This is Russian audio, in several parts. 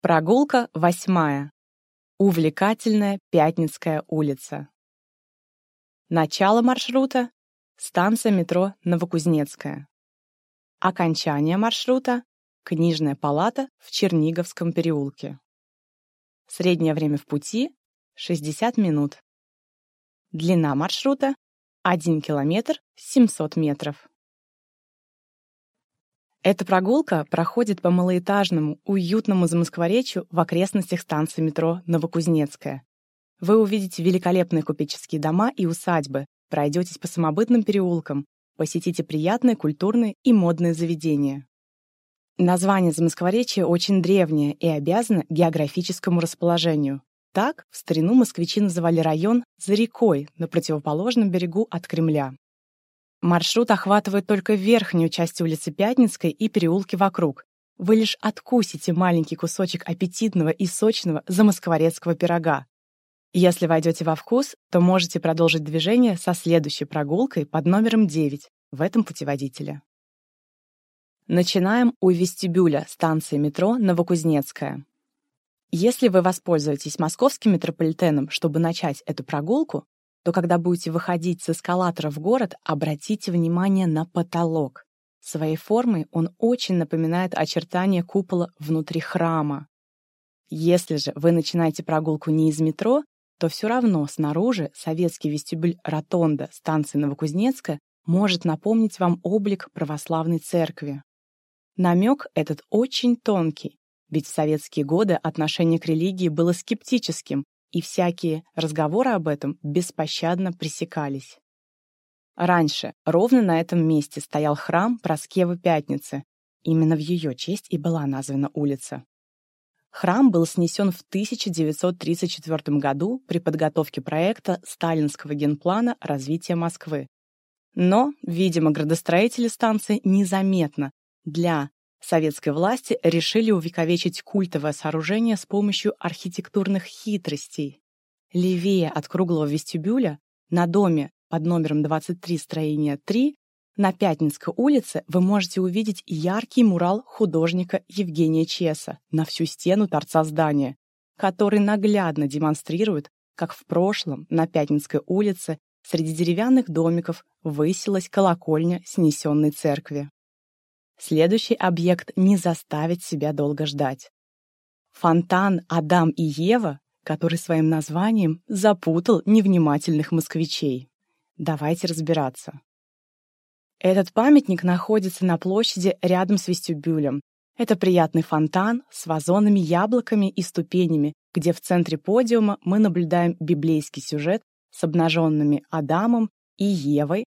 Прогулка восьмая. Увлекательная Пятницкая улица. Начало маршрута — станция метро Новокузнецкая. Окончание маршрута — книжная палата в Черниговском переулке. Среднее время в пути — 60 минут. Длина маршрута — 1 километр 700 метров. Эта прогулка проходит по малоэтажному, уютному Замоскворечью в окрестностях станции метро Новокузнецкая. Вы увидите великолепные купеческие дома и усадьбы, пройдетесь по самобытным переулкам, посетите приятные культурные и модные заведения. Название Замоскворечья очень древнее и обязано географическому расположению. Так, в старину москвичи называли район «за рекой» на противоположном берегу от Кремля. Маршрут охватывает только верхнюю часть улицы Пятницкой и переулки вокруг. Вы лишь откусите маленький кусочек аппетитного и сочного замоскворецкого пирога. Если войдете во вкус, то можете продолжить движение со следующей прогулкой под номером 9 в этом путеводителе. Начинаем у вестибюля станции метро Новокузнецкая. Если вы воспользуетесь московским метрополитеном, чтобы начать эту прогулку, то когда будете выходить с эскалатора в город, обратите внимание на потолок. Своей формой он очень напоминает очертания купола внутри храма. Если же вы начинаете прогулку не из метро, то все равно снаружи советский вестибюль Ротонда станции Новокузнецкая может напомнить вам облик православной церкви. Намек этот очень тонкий, ведь в советские годы отношение к религии было скептическим, и всякие разговоры об этом беспощадно пресекались. Раньше ровно на этом месте стоял храм Проскевы Пятницы. Именно в ее честь и была названа улица. Храм был снесен в 1934 году при подготовке проекта сталинского генплана развития Москвы. Но, видимо, градостроители станции незаметно для Советской власти решили увековечить культовое сооружение с помощью архитектурных хитростей. Левее от круглого вестибюля, на доме под номером 23 строения 3, на Пятницкой улице вы можете увидеть яркий мурал художника Евгения Чеса на всю стену торца здания, который наглядно демонстрирует, как в прошлом на Пятницкой улице среди деревянных домиков высилась колокольня снесенной церкви. Следующий объект не заставит себя долго ждать. Фонтан «Адам и Ева», который своим названием запутал невнимательных москвичей. Давайте разбираться. Этот памятник находится на площади рядом с вестибюлем. Это приятный фонтан с вазонами, яблоками и ступенями, где в центре подиума мы наблюдаем библейский сюжет с обнаженными Адамом и Евой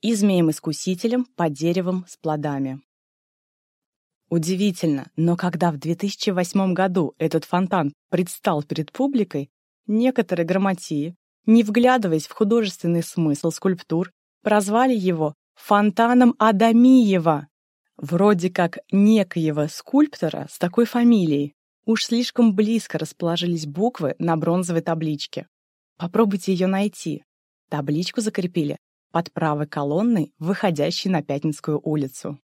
и змеем-искусителем под деревом с плодами. Удивительно, но когда в 2008 году этот фонтан предстал перед публикой, некоторые грамотеи, не вглядываясь в художественный смысл скульптур, прозвали его фонтаном Адамиева, вроде как некоего скульптора с такой фамилией. Уж слишком близко расположились буквы на бронзовой табличке. Попробуйте ее найти. Табличку закрепили под правой колонной, выходящей на Пятницкую улицу.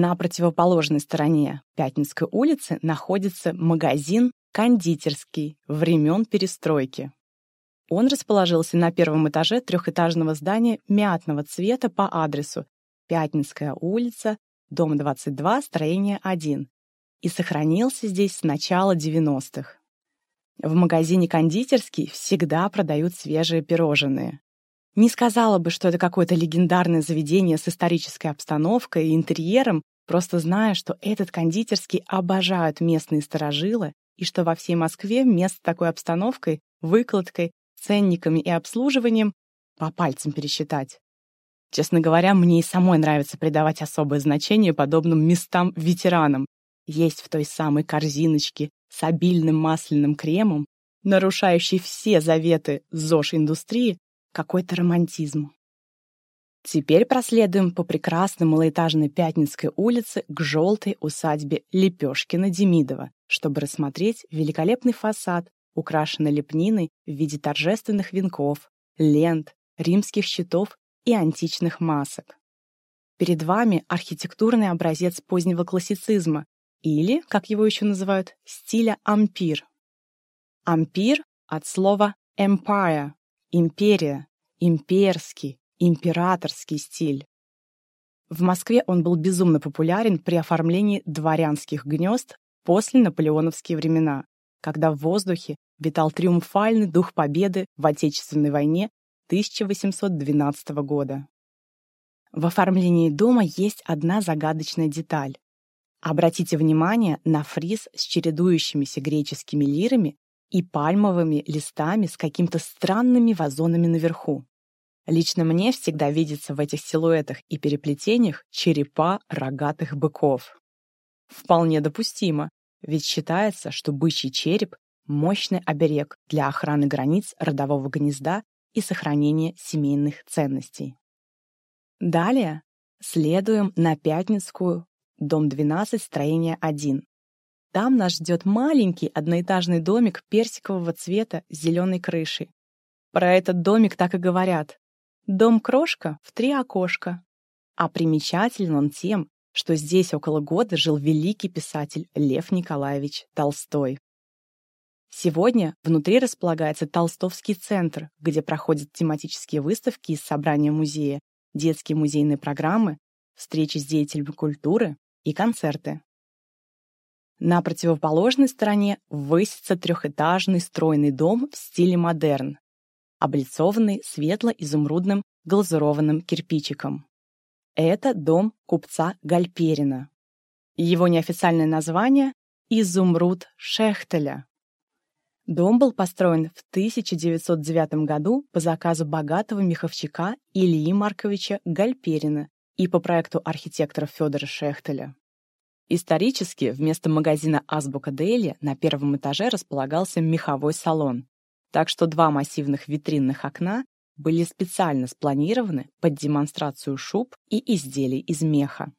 На противоположной стороне Пятницкой улицы находится магазин «Кондитерский» времен перестройки. Он расположился на первом этаже трехэтажного здания мятного цвета по адресу Пятницкая улица, дом 22, строение 1, и сохранился здесь с начала 90-х. В магазине «Кондитерский» всегда продают свежие пирожные. Не сказала бы, что это какое-то легендарное заведение с исторической обстановкой и интерьером, просто зная, что этот кондитерский обожают местные сторожилы и что во всей Москве мест с такой обстановкой, выкладкой, ценниками и обслуживанием по пальцам пересчитать. Честно говоря, мне и самой нравится придавать особое значение подобным местам-ветеранам. Есть в той самой корзиночке с обильным масляным кремом, нарушающей все заветы ЗОЖ-индустрии, какой-то романтизм. Теперь проследуем по прекрасной малоэтажной Пятницкой улице к желтой усадьбе Лепешкина-Демидова, чтобы рассмотреть великолепный фасад, украшенный лепниной в виде торжественных венков, лент, римских щитов и античных масок. Перед вами архитектурный образец позднего классицизма, или, как его еще называют, стиля ампир. Ампир от слова empire – империя, имперский, императорский стиль. В Москве он был безумно популярен при оформлении дворянских гнезд после наполеоновские времена, когда в воздухе витал триумфальный дух победы в Отечественной войне 1812 года. В оформлении дома есть одна загадочная деталь. Обратите внимание на фриз с чередующимися греческими лирами и пальмовыми листами с какими-то странными вазонами наверху. Лично мне всегда видится в этих силуэтах и переплетениях черепа рогатых быков. Вполне допустимо, ведь считается, что бычий череп – мощный оберег для охраны границ родового гнезда и сохранения семейных ценностей. Далее следуем на Пятницкую, дом 12, строение 1. Там нас ждет маленький одноэтажный домик персикового цвета с зеленой крышей. Про этот домик так и говорят. Дом-крошка в три окошка. А примечателен он тем, что здесь около года жил великий писатель Лев Николаевич Толстой. Сегодня внутри располагается Толстовский центр, где проходят тематические выставки из собрания музея, детские музейные программы, встречи с деятелями культуры и концерты. На противоположной стороне высится трехэтажный стройный дом в стиле модерн, облицованный светло-изумрудным глазурованным кирпичиком. Это дом купца Гальперина. Его неофициальное название – Изумруд Шехтеля. Дом был построен в 1909 году по заказу богатого меховщика Ильи Марковича Гальперина и по проекту архитектора Федора Шехтеля. Исторически вместо магазина «Азбука Дели» на первом этаже располагался меховой салон, так что два массивных витринных окна были специально спланированы под демонстрацию шуб и изделий из меха.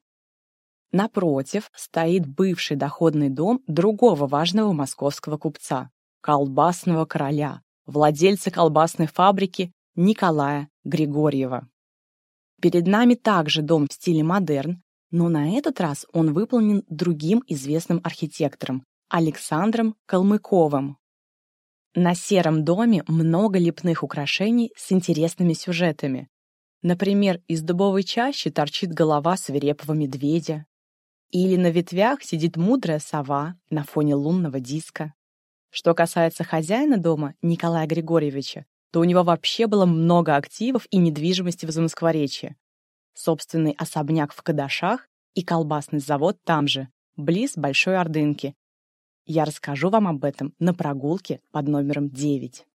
Напротив стоит бывший доходный дом другого важного московского купца, колбасного короля, владельца колбасной фабрики Николая Григорьева. Перед нами также дом в стиле модерн, но на этот раз он выполнен другим известным архитектором Александром Калмыковым. На сером доме много лепных украшений с интересными сюжетами. Например, из дубовой чащи торчит голова свирепого медведя. Или на ветвях сидит мудрая сова на фоне лунного диска. Что касается хозяина дома, Николая Григорьевича, то у него вообще было много активов и недвижимости в Замоскворечье. Собственный особняк в Кадашах и колбасный завод там же, близ Большой Ордынки, я расскажу вам об этом на прогулке под номером 9.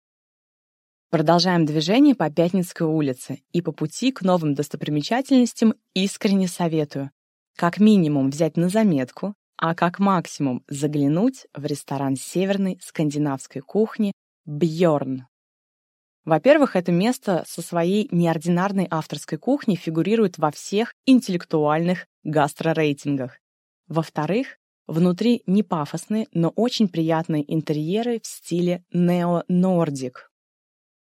Продолжаем движение по Пятницкой улице и по пути к новым достопримечательностям искренне советую. Как минимум взять на заметку, а как максимум заглянуть в ресторан северной скандинавской кухни Бьорн. Во-первых, это место со своей неординарной авторской кухней фигурирует во всех интеллектуальных гастрорейтингах. Во-вторых, Внутри не пафосные, но очень приятные интерьеры в стиле нео-нордик.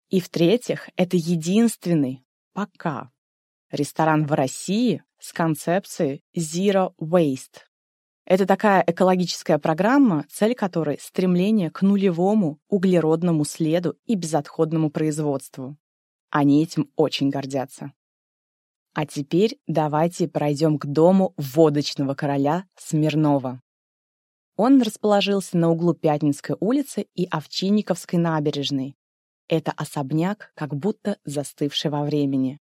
И в-третьих, это единственный, пока, ресторан в России с концепцией Zero Waste. Это такая экологическая программа, цель которой — стремление к нулевому углеродному следу и безотходному производству. Они этим очень гордятся. А теперь давайте пройдем к дому водочного короля Смирнова. Он расположился на углу Пятницкой улицы и Овчинниковской набережной. Это особняк, как будто застывший во времени.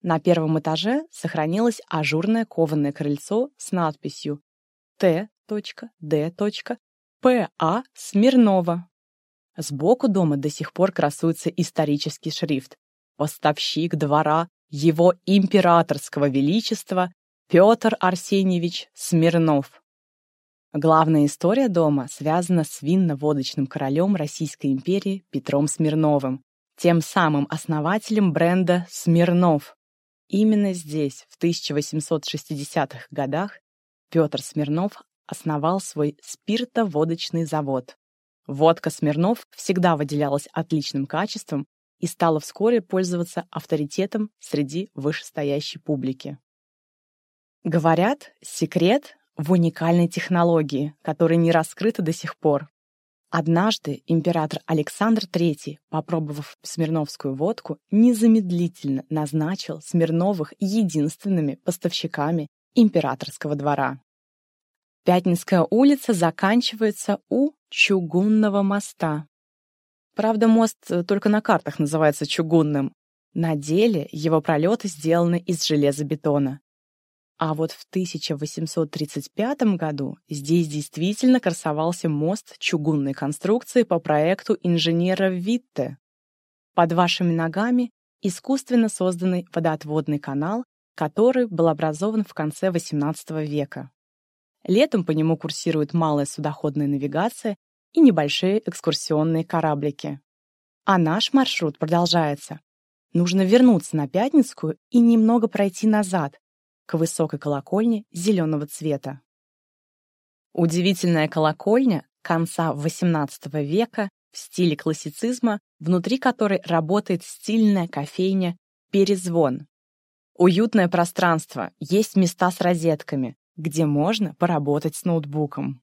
На первом этаже сохранилось ажурное кованое крыльцо с надписью Т.Д.П.А. Смирнова. Сбоку дома до сих пор красуется исторический шрифт «Поставщик двора Его Императорского Величества Петр Арсеньевич Смирнов». Главная история дома связана с винно-водочным королем Российской империи Петром Смирновым, тем самым основателем бренда «Смирнов». Именно здесь, в 1860-х годах, Петр Смирнов основал свой спиртоводочный завод. Водка Смирнов всегда выделялась отличным качеством и стала вскоре пользоваться авторитетом среди вышестоящей публики. Говорят, секрет в уникальной технологии, которая не раскрыта до сих пор. Однажды император Александр III, попробовав смирновскую водку, незамедлительно назначил Смирновых единственными поставщиками императорского двора. Пятницкая улица заканчивается у Чугунного моста. Правда, мост только на картах называется чугунным. На деле его пролеты сделаны из железобетона. А вот в 1835 году здесь действительно красовался мост чугунной конструкции по проекту инженера Витте. Под вашими ногами искусственно созданный водоотводный канал, который был образован в конце XVIII века. Летом по нему курсирует малая судоходная навигация и небольшие экскурсионные кораблики. А наш маршрут продолжается. Нужно вернуться на Пятницкую и немного пройти назад, к высокой колокольне зеленого цвета. Удивительная колокольня конца XVIII века в стиле классицизма, внутри которой работает стильная кофейня «Перезвон». Уютное пространство, есть места с розетками, где можно поработать с ноутбуком.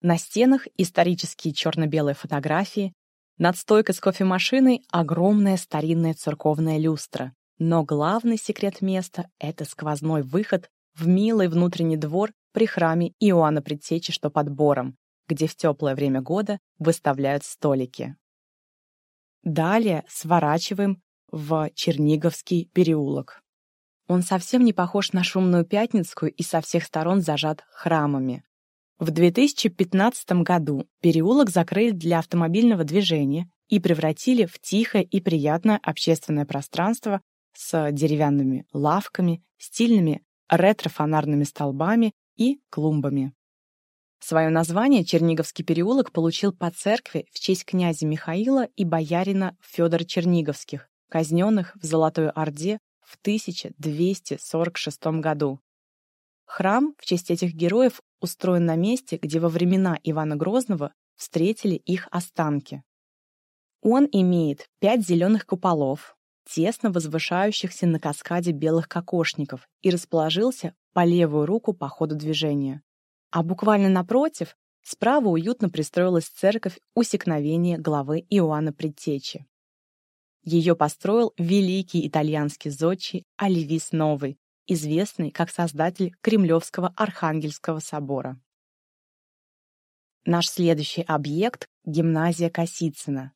На стенах исторические черно-белые фотографии, над стойкой с кофемашиной огромная старинная церковная люстра, но главный секрет места — это сквозной выход в милый внутренний двор при храме Иоанна Предтечи, что под Бором, где в теплое время года выставляют столики. Далее сворачиваем в Черниговский переулок. Он совсем не похож на шумную Пятницкую и со всех сторон зажат храмами. В 2015 году переулок закрыли для автомобильного движения и превратили в тихое и приятное общественное пространство с деревянными лавками, стильными ретро-фонарными столбами и клумбами. Свое название Черниговский переулок получил по церкви в честь князя Михаила и боярина Федора Черниговских, казненных в Золотой Орде в 1246 году. Храм в честь этих героев устроен на месте, где во времена Ивана Грозного встретили их останки. Он имеет пять зеленых куполов, тесно возвышающихся на каскаде белых кокошников, и расположился по левую руку по ходу движения. А буквально напротив, справа уютно пристроилась церковь усекновения главы Иоанна Предтечи. Ее построил великий итальянский зодчий Оливис Новый, известный как создатель Кремлевского Архангельского собора. Наш следующий объект — гимназия Косицына.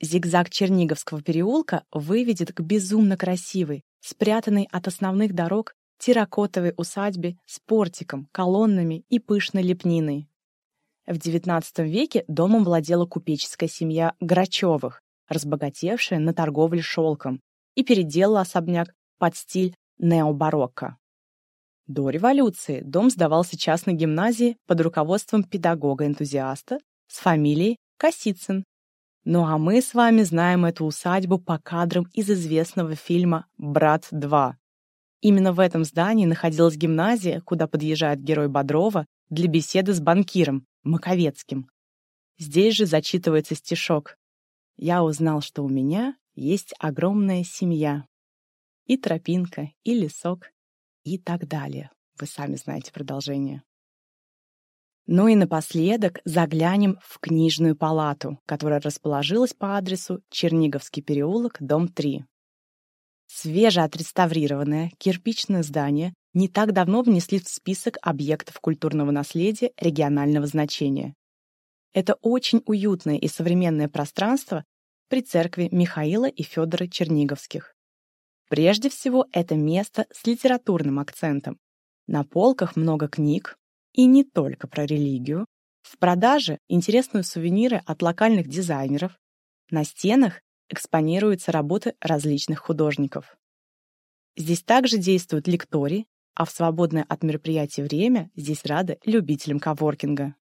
Зигзаг Черниговского переулка выведет к безумно красивой, спрятанной от основных дорог терракотовой усадьбе с портиком, колоннами и пышной лепниной. В XIX веке домом владела купеческая семья Грачевых, разбогатевшая на торговле шелком, и переделала особняк под стиль необарокко. До революции дом сдавался частной гимназии под руководством педагога-энтузиаста с фамилией Косицын. Ну а мы с вами знаем эту усадьбу по кадрам из известного фильма «Брат 2». Именно в этом здании находилась гимназия, куда подъезжает герой Бодрова для беседы с банкиром, Маковецким. Здесь же зачитывается стишок. «Я узнал, что у меня есть огромная семья, и тропинка, и лесок, и так далее. Вы сами знаете продолжение. Ну и напоследок заглянем в книжную палату, которая расположилась по адресу Черниговский переулок, дом 3. Свежеотреставрированное кирпичное здание не так давно внесли в список объектов культурного наследия регионального значения. Это очень уютное и современное пространство при церкви Михаила и Федора Черниговских. Прежде всего, это место с литературным акцентом. На полках много книг, и не только про религию. В продаже интересные сувениры от локальных дизайнеров. На стенах экспонируются работы различных художников. Здесь также действуют лектории, а в свободное от мероприятий время здесь рады любителям коворкинга.